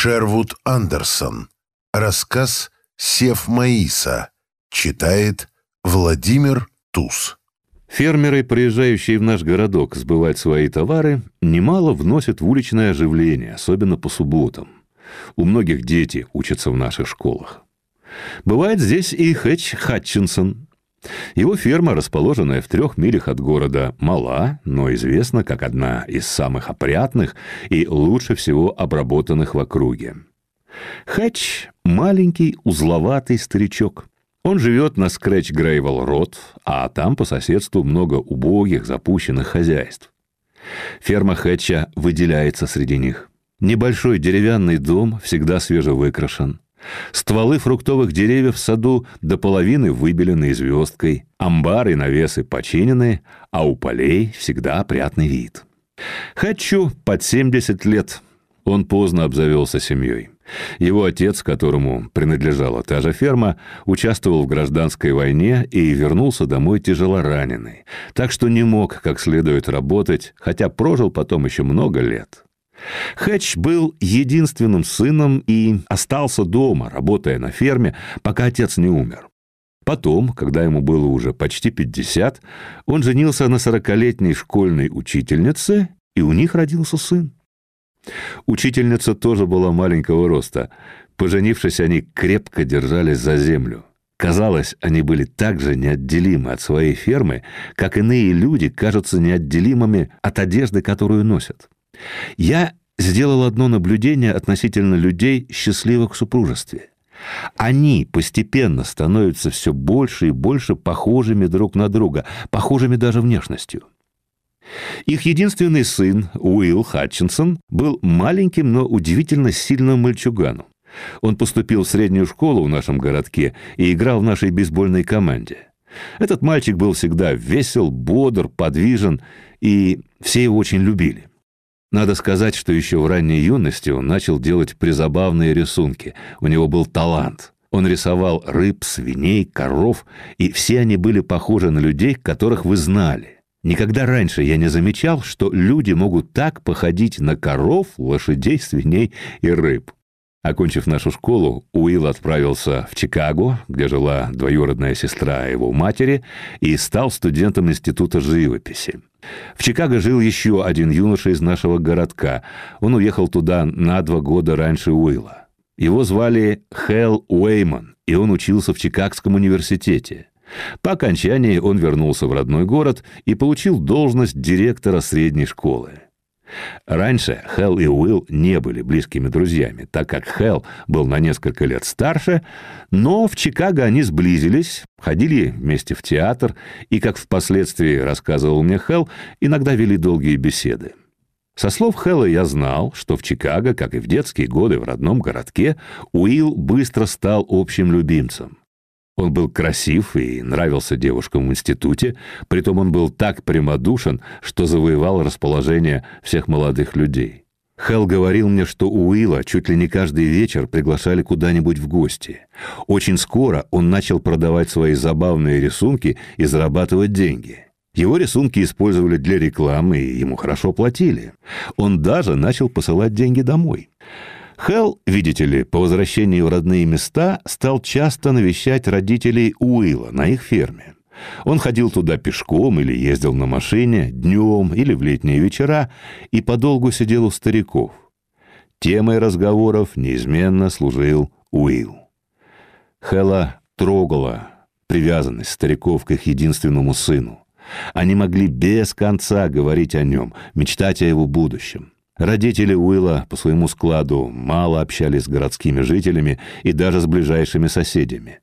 Шервуд Андерсон. Рассказ «Сев Маиса». Читает Владимир Туз. Фермеры, приезжающие в наш городок сбывать свои товары, немало вносят в уличное оживление, особенно по субботам. У многих дети учатся в наших школах. Бывает здесь и Хэтч Хатчинсон. Его ферма, расположенная в трех милях от города, мала, но известна как одна из самых опрятных и лучше всего обработанных в округе. Хэтч – маленький, узловатый старичок. Он живет на Скретч Грейвел Рот, а там по соседству много убогих, запущенных хозяйств. Ферма Хэтча выделяется среди них. Небольшой деревянный дом всегда свежевыкрашен. Стволы фруктовых деревьев в саду до половины выбелены звездкой, амбары и навесы починены, а у полей всегда опрятный вид. Хочу под 70 лет. Он поздно обзавелся семьей. Его отец, которому принадлежала та же ферма, участвовал в гражданской войне и вернулся домой тяжелораненый, так что не мог как следует работать, хотя прожил потом еще много лет. Хэтч был единственным сыном и остался дома, работая на ферме, пока отец не умер. Потом, когда ему было уже почти 50, он женился на сорокалетней школьной учительнице, и у них родился сын. Учительница тоже была маленького роста. Поженившись, они крепко держались за землю. Казалось, они были так же неотделимы от своей фермы, как иные люди кажутся неотделимыми от одежды, которую носят. Я сделал одно наблюдение относительно людей, счастливых в супружестве. Они постепенно становятся все больше и больше похожими друг на друга, похожими даже внешностью. Их единственный сын, Уилл Хатчинсон, был маленьким, но удивительно сильным мальчуганом. Он поступил в среднюю школу в нашем городке и играл в нашей бейсбольной команде. Этот мальчик был всегда весел, бодр, подвижен, и все его очень любили. Надо сказать, что еще в ранней юности он начал делать призабавные рисунки. У него был талант. Он рисовал рыб, свиней, коров, и все они были похожи на людей, которых вы знали. Никогда раньше я не замечал, что люди могут так походить на коров, лошадей, свиней и рыб. Окончив нашу школу, Уилл отправился в Чикаго, где жила двоюродная сестра его матери, и стал студентом Института живописи. В Чикаго жил еще один юноша из нашего городка. Он уехал туда на два года раньше Уилла. Его звали Хэл Уэйман, и он учился в Чикагском университете. По окончании он вернулся в родной город и получил должность директора средней школы. Раньше Хелл и Уилл не были близкими друзьями, так как Хелл был на несколько лет старше, но в Чикаго они сблизились, ходили вместе в театр и, как впоследствии рассказывал мне Хелл, иногда вели долгие беседы. Со слов Хэлла я знал, что в Чикаго, как и в детские годы в родном городке, Уилл быстро стал общим любимцем. Он был красив и нравился девушкам в институте, притом он был так прямодушен, что завоевал расположение всех молодых людей. Хелл говорил мне, что Уилла чуть ли не каждый вечер приглашали куда-нибудь в гости. Очень скоро он начал продавать свои забавные рисунки и зарабатывать деньги. Его рисунки использовали для рекламы, и ему хорошо платили. Он даже начал посылать деньги домой. Хелл, видите ли, по возвращении в родные места стал часто навещать родителей Уилла на их ферме. Он ходил туда пешком или ездил на машине, днем или в летние вечера, и подолгу сидел у стариков. Темой разговоров неизменно служил Уилл. Хэлла трогала привязанность стариков к их единственному сыну. Они могли без конца говорить о нем, мечтать о его будущем. Родители Уилла по своему складу мало общались с городскими жителями и даже с ближайшими соседями.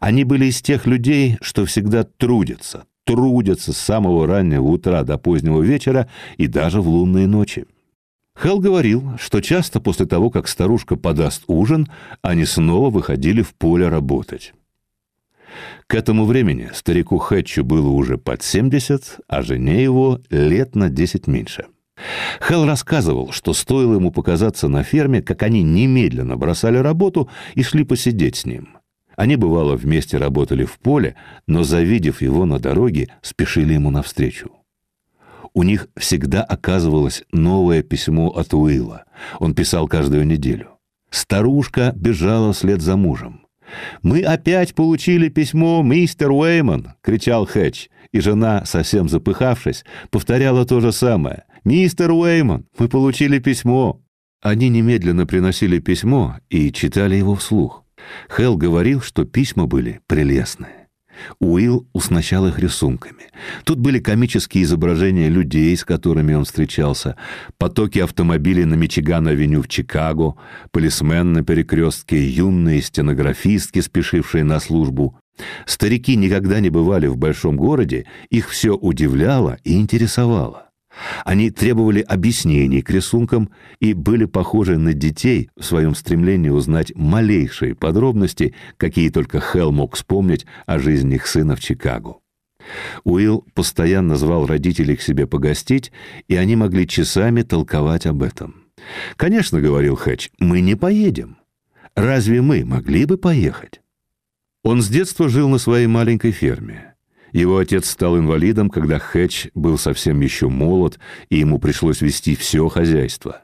Они были из тех людей, что всегда трудятся, трудятся с самого раннего утра до позднего вечера и даже в лунные ночи. Хелл говорил, что часто после того, как старушка подаст ужин, они снова выходили в поле работать. К этому времени старику Хэтчу было уже под 70, а жене его лет на 10 меньше – Хелл рассказывал, что стоило ему показаться на ферме, как они немедленно бросали работу и шли посидеть с ним. Они, бывало, вместе работали в поле, но, завидев его на дороге, спешили ему навстречу. У них всегда оказывалось новое письмо от Уилла. Он писал каждую неделю. Старушка бежала вслед за мужем. «Мы опять получили письмо, мистер Уэйман!» — кричал Хэтч, и жена, совсем запыхавшись, повторяла то же самое. «Мистер Уэйман, мы получили письмо!» Они немедленно приносили письмо и читали его вслух. Хелл говорил, что письма были прелестные. Уилл уснащал их рисунками. Тут были комические изображения людей, с которыми он встречался, потоки автомобилей на Мичиган-авеню в Чикаго, полисмен на перекрестке, юные стенографистки, спешившие на службу. Старики никогда не бывали в большом городе, их все удивляло и интересовало. Они требовали объяснений к рисункам и были похожи на детей в своем стремлении узнать малейшие подробности, какие только Хелл мог вспомнить о жизни их сына в Чикаго. Уилл постоянно звал родителей к себе погостить, и они могли часами толковать об этом. «Конечно, — говорил Хэтч, — мы не поедем. Разве мы могли бы поехать?» Он с детства жил на своей маленькой ферме. Его отец стал инвалидом, когда Хэтч был совсем еще молод, и ему пришлось вести все хозяйство.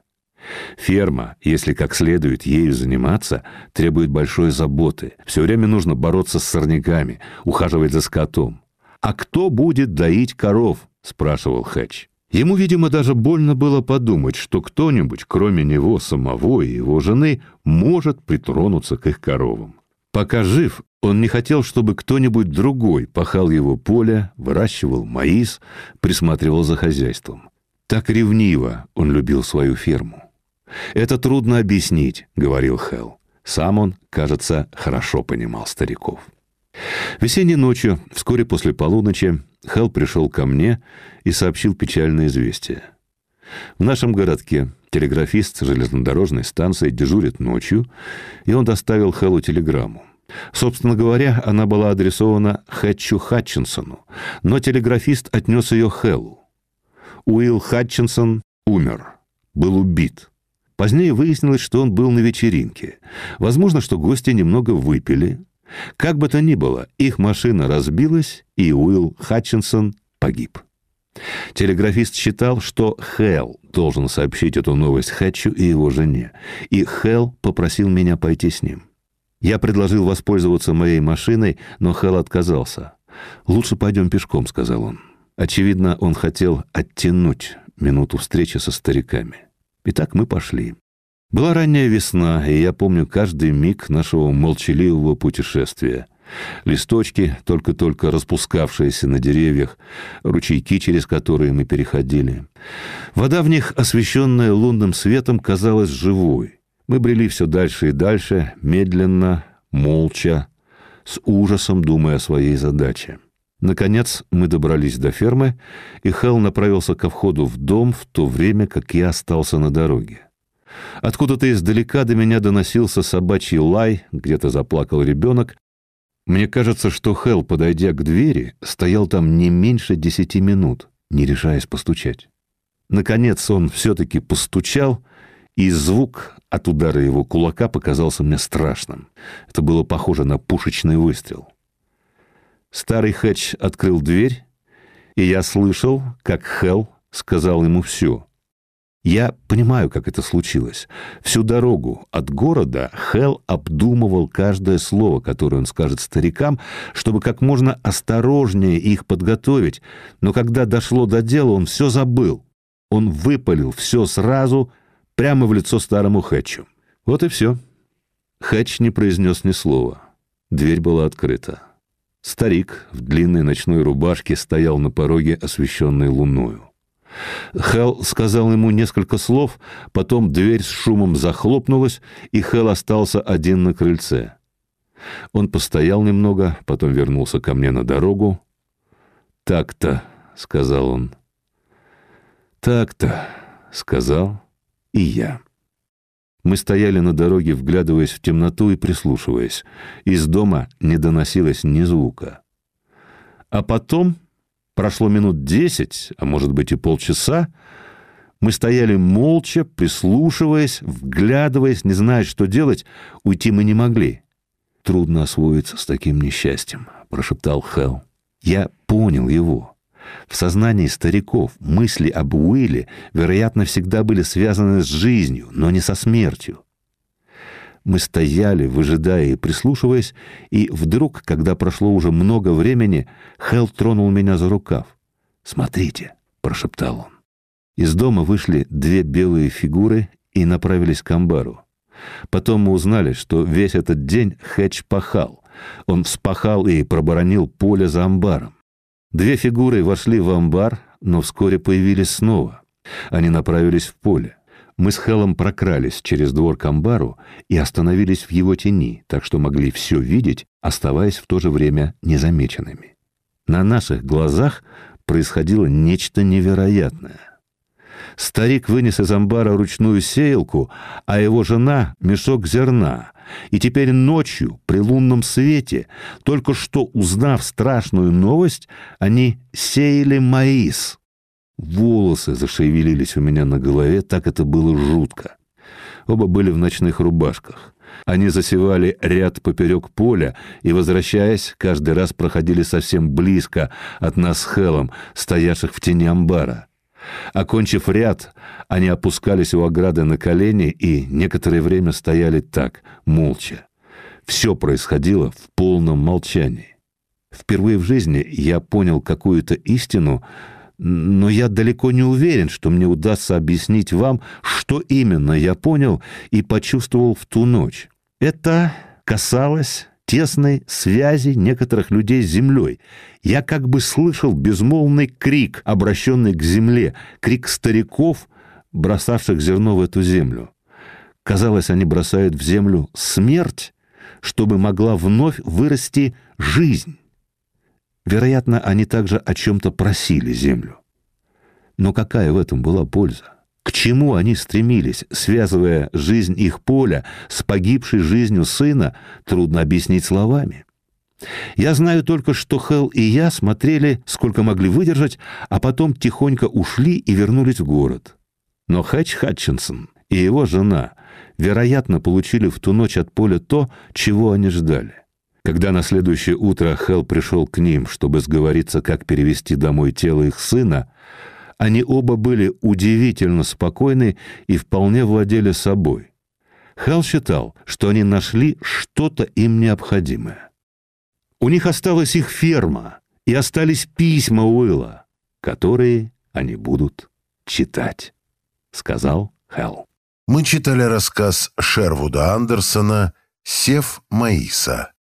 Ферма, если как следует ею заниматься, требует большой заботы. Все время нужно бороться с сорняками, ухаживать за скотом. «А кто будет доить коров?» – спрашивал Хэтч. Ему, видимо, даже больно было подумать, что кто-нибудь, кроме него самого и его жены, может притронуться к их коровам. Пока жив, он не хотел, чтобы кто-нибудь другой пахал его поле, выращивал маис, присматривал за хозяйством. Так ревниво он любил свою ферму. «Это трудно объяснить», — говорил Хелл. Сам он, кажется, хорошо понимал стариков. Весенней ночью, вскоре после полуночи, Хелл пришел ко мне и сообщил печальное известие. В нашем городке телеграфист железнодорожной станции дежурит ночью, и он доставил Хеллу телеграмму. Собственно говоря, она была адресована Хэтчу Хатчинсону, но телеграфист отнес ее Хеллу. Уилл Хатчинсон умер, был убит. Позднее выяснилось, что он был на вечеринке. Возможно, что гости немного выпили. Как бы то ни было, их машина разбилась, и Уилл Хатчинсон погиб. Телеграфист считал, что Хелл должен сообщить эту новость Хэтчу и его жене, и Хелл попросил меня пойти с ним. Я предложил воспользоваться моей машиной, но Хэл отказался. «Лучше пойдем пешком», — сказал он. Очевидно, он хотел оттянуть минуту встречи со стариками. Итак, мы пошли. Была ранняя весна, и я помню каждый миг нашего молчаливого путешествия. Листочки, только-только распускавшиеся на деревьях, ручейки, через которые мы переходили. Вода в них, освещенная лунным светом, казалась живой. Мы брели все дальше и дальше, медленно, молча, с ужасом думая о своей задаче. Наконец мы добрались до фермы, и Хелл направился ко входу в дом в то время, как я остался на дороге. Откуда-то издалека до меня доносился собачий лай, где-то заплакал ребенок. Мне кажется, что Хелл, подойдя к двери, стоял там не меньше десяти минут, не решаясь постучать. Наконец он все-таки постучал — и звук от удара его кулака показался мне страшным. Это было похоже на пушечный выстрел. Старый Хэтч открыл дверь, и я слышал, как Хелл сказал ему все. Я понимаю, как это случилось. Всю дорогу от города Хелл обдумывал каждое слово, которое он скажет старикам, чтобы как можно осторожнее их подготовить, но когда дошло до дела, он все забыл. Он выпалил все сразу — прямо в лицо старому Хэтчу. Вот и все. Хэтч не произнес ни слова. Дверь была открыта. Старик в длинной ночной рубашке стоял на пороге, освещенной луною. Хел сказал ему несколько слов, потом дверь с шумом захлопнулась, и Хел остался один на крыльце. Он постоял немного, потом вернулся ко мне на дорогу. «Так-то», — сказал он. «Так-то», — сказал и я. Мы стояли на дороге, вглядываясь в темноту и прислушиваясь. Из дома не доносилось ни звука. А потом, прошло минут десять, а может быть и полчаса, мы стояли молча, прислушиваясь, вглядываясь, не зная, что делать. Уйти мы не могли. «Трудно освоиться с таким несчастьем», — прошептал Хелл. Я понял его. В сознании стариков мысли об Уилле, вероятно, всегда были связаны с жизнью, но не со смертью. Мы стояли, выжидая и прислушиваясь, и вдруг, когда прошло уже много времени, Хелл тронул меня за рукав. «Смотрите», — прошептал он. Из дома вышли две белые фигуры и направились к амбару. Потом мы узнали, что весь этот день Хэтч пахал. Он вспахал и проборонил поле за амбаром. Две фигуры вошли в амбар, но вскоре появились снова. Они направились в поле. Мы с Хелом прокрались через двор к амбару и остановились в его тени, так что могли все видеть, оставаясь в то же время незамеченными. На наших глазах происходило нечто невероятное. Старик вынес из амбара ручную сеялку, а его жена — мешок зерна. И теперь ночью, при лунном свете, только что узнав страшную новость, они сеяли маис. Волосы зашевелились у меня на голове, так это было жутко. Оба были в ночных рубашках. Они засевали ряд поперек поля и, возвращаясь, каждый раз проходили совсем близко от нас с Хелом, стоявших в тени амбара. Окончив ряд, они опускались у ограды на колени и некоторое время стояли так, молча. Все происходило в полном молчании. Впервые в жизни я понял какую-то истину, но я далеко не уверен, что мне удастся объяснить вам, что именно я понял и почувствовал в ту ночь. Это касалось тесной связи некоторых людей с землей. Я как бы слышал безмолвный крик, обращенный к земле, крик стариков, бросавших зерно в эту землю. Казалось, они бросают в землю смерть, чтобы могла вновь вырасти жизнь. Вероятно, они также о чем-то просили землю. Но какая в этом была польза? К чему они стремились, связывая жизнь их поля с погибшей жизнью сына, трудно объяснить словами. Я знаю только, что Хелл и я смотрели, сколько могли выдержать, а потом тихонько ушли и вернулись в город. Но Хэтч Хатчинсон и его жена, вероятно, получили в ту ночь от поля то, чего они ждали. Когда на следующее утро Хелл пришел к ним, чтобы сговориться, как перевести домой тело их сына, они оба были удивительно спокойны и вполне владели собой. Хелл считал, что они нашли что-то им необходимое. У них осталась их ферма, и остались письма Уилла, которые они будут читать, — сказал Хелл. Мы читали рассказ Шервуда Андерсона «Сев Маиса».